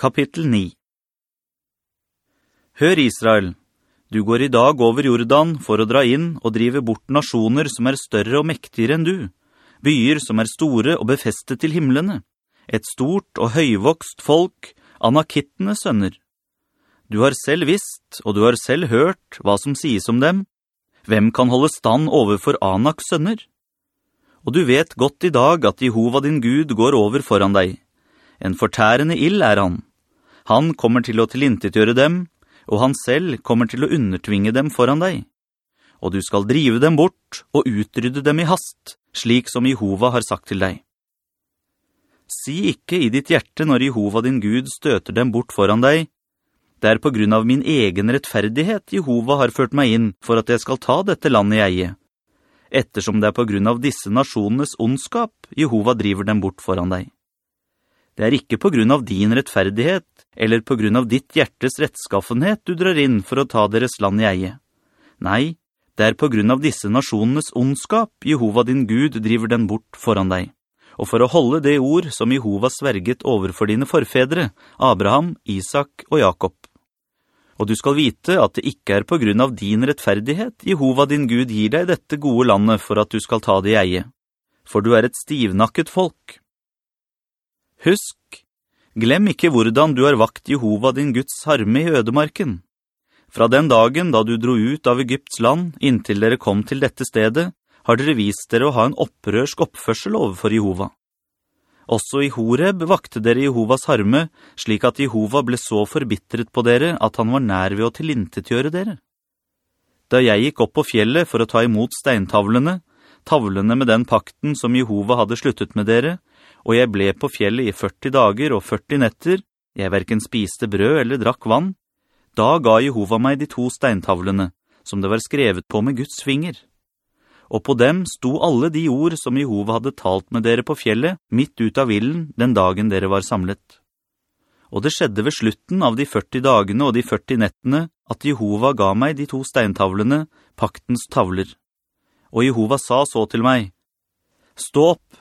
Kapittel 9 Hør Israel, du går i dag over Jordan for å dra inn og drive bort nasjoner som er større og mektigere enn du, byer som er store og befestet til himmelene, et stort og høyvokst folk, anakittene sønner. Du har selv visst, og du har selv hørt hva som sies om dem. Hvem kan holde stand overfor Anaks sønner? Og du vet godt i dag at Jehova din Gud går over foran deg. En fortærende ill er han. Han kommer til å tilintetgjøre dem, og han selv kommer til å undertvinge dem foran deg. Og du skal drive dem bort og utrydde dem i hast, slik som Jehova har sagt til deg. Si ikke i ditt hjerte når Jehova din Gud støter dem bort foran deg. Det er på grunn av min egen rettferdighet Jehova har ført meg inn for at jeg skal ta dette landet i eie. Ettersom det er på grunn av disse nasjonenes ondskap Jehova driver dem bort foran deg. Det er ikke på grunn av din rettferdighet, eller på grunn av ditt hjertes rettskaffenhet du drar inn for å ta deres land i eie. Nei, det er på grunn av disse nasjonenes ondskap Jehova din Gud driver den bort foran deg, og for å holde det ord som Jehova sverget overfor dine forfedre, Abraham, Isak og Jakob. Og du skal vite at det ikke er på grunn av din rettferdighet Jehova din Gud gir deg dette gode landet for at du skal ta det i eie, for du er et stivnakket folk. Husk, glem ikke hvordan du har vakt Jehova din Guds harme i ødemarken. Fra den dagen da du dro ut av Egypts land inntil dere kom til dette stedet, har dere vist dere å ha en opprørsk oppførsel overfor Jehova. Også i Horeb vakte dere Jehovas harme, slik at Jehova ble så forbittret på dere at han var nær ved å tilintetgjøre dere. Da jeg gikk opp på fjellet for å ta imot steintavlene, tavlene med den pakten som Jehova hadde sluttet med dere, og jeg ble på fjellet i 40 dager og 40 netter, jeg hverken spiste brød eller drakk vann, da ga Jehova meg de to steintavlene, som det var skrevet på med Guds finger. Og på dem sto alle de ord som Jehova hadde talt med dere på fjellet, midt ut av villen den dagen dere var samlet. Og det skjedde ved slutten av de 40 dagene og de 40 nettene at Jehova ga meg de to steintavlene, paktens tavler. Og Jehova sa så til meg, «Stå opp,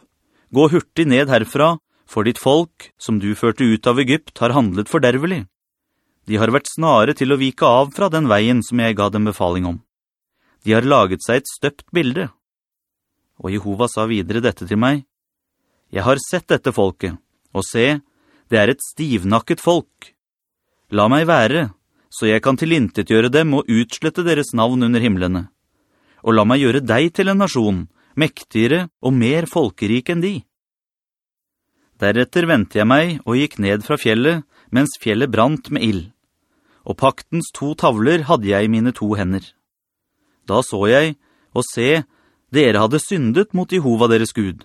Gå hurtig ned herfra, for ditt folk, som du førte ut av Egypt, har handlet fordervelig. De har vært snare til å vike av fra den veien som jeg ga dem befaling om. De har laget seg et støpt bilde. Og Jehova sa videre dette til meg. Jeg har sett dette folket, og se, det er et stivnakket folk. La meg være, så jeg kan tilintetgjøre dem og utslette deres navn under himmelene. Og la meg gjøre deg til en nasjon, mektigere og mer folkerik enn de. Deretter ventet jeg meg og gikk ned fra fjellet, mens fjellet brant med ill. Og paktens to tavler hadde jeg i mine to hender. Da så jeg, og se, dere hadde syndet mot Jehova deres Gud.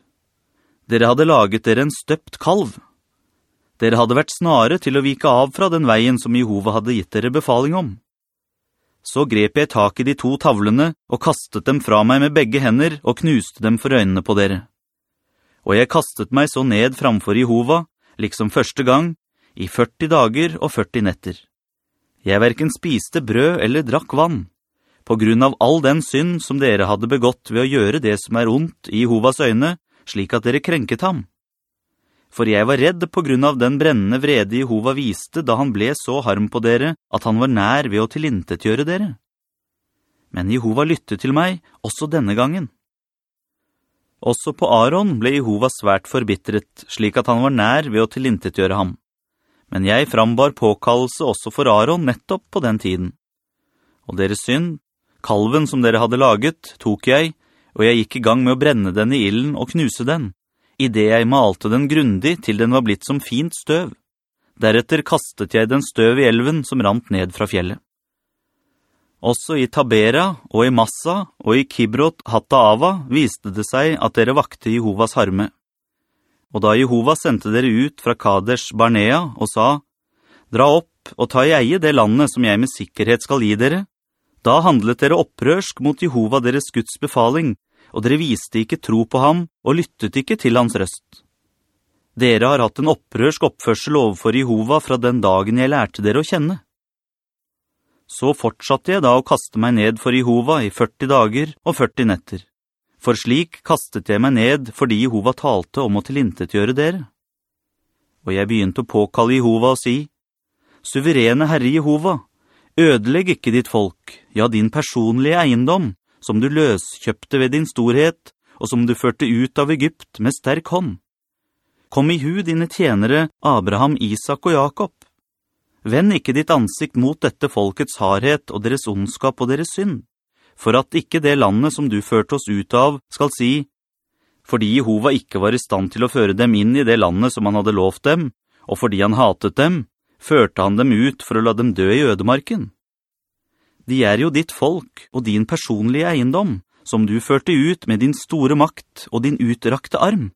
Dere hadde laget dere en støpt kalv. Dere hadde vært snare til å vike av fra den veien som Jehova hadde gitt dere befaling om. Så grep jeg tak i de to tavlene og kastet dem fra meg med begge hender og knuste dem for øynene på dere. Og jeg kastet meg så ned framfor Jehova, liksom første gang, i 40 dager og 40 netter. Jeg hverken spiste brød eller drakk vann, på grunn av all den synd som dere hadde begått ved å gjøre det som er ondt i Jehovas øyne, slik at dere krenket ham for jeg var redd på grunn av den brennende vrede Jehova viste da han ble så harm på dere at han var nær ved å tilintetgjøre dere. Men Jehova lyttet til meg også denne gangen. Også på Aaron ble Jehova svært forbittret, slik at han var nær ved å tilintetgjøre ham. Men jeg frambar påkallelse også for Aaron nettopp på den tiden. Og deres synd, kalven som dere hadde laget, tok jeg, og jeg gikk i gang med å brenne den i illen og knuse den i det jeg malte den grundig til den var blitt som fint støv. Deretter kastet jeg den støv i elven som rant ned fra fjellet. Også i Tabera og i Massa og i Kibrot Hattaava viste det seg at dere vakte Jehovas harme. Og da Jehova sendte dere ut fra Kadesh Barnea og sa, «Dra opp og ta i eie det landet som jeg med sikkerhet skal gi dere», da handlet dere opprørsk mot Jehova deres Guds befaling, og dere viste ikke tro på ham og lyttet ikke til hans røst. Dere har hatt en opprørsk oppførsel overfor Jehova fra den dagen jeg lærte dere å kjenne. Så fortsatte jeg da å kaste meg ned for Jehova i 40 dager og 40 netter. For slik kastet jeg meg ned fordi Jehova talte om å tilintetgjøre dere. og jeg begynte å påkalle Jehova og si, «Suverene Herre Jehova, ødelegg ikke ditt folk, ja din personlige eiendom, som du løskjøpte ved din storhet, og som du førte ut av Egypt med sterk hånd. Kom i hu dine tjenere Abraham, Isak og Jakob. Vend ikke ditt ansikt mot dette folkets harhet og deres ondskap og deres synd, for at ikke det landet som du førte oss ut av skal si, fordi Jehova ikke var i stand til å føre dem inn i det landet som han hadde lovt dem, og fordi han hatet dem, førte han dem ut for å la dem dø i ødemarken. De er jo ditt folk og din personlige eiendom, som du førte ut med din store makt og din utrakte arm.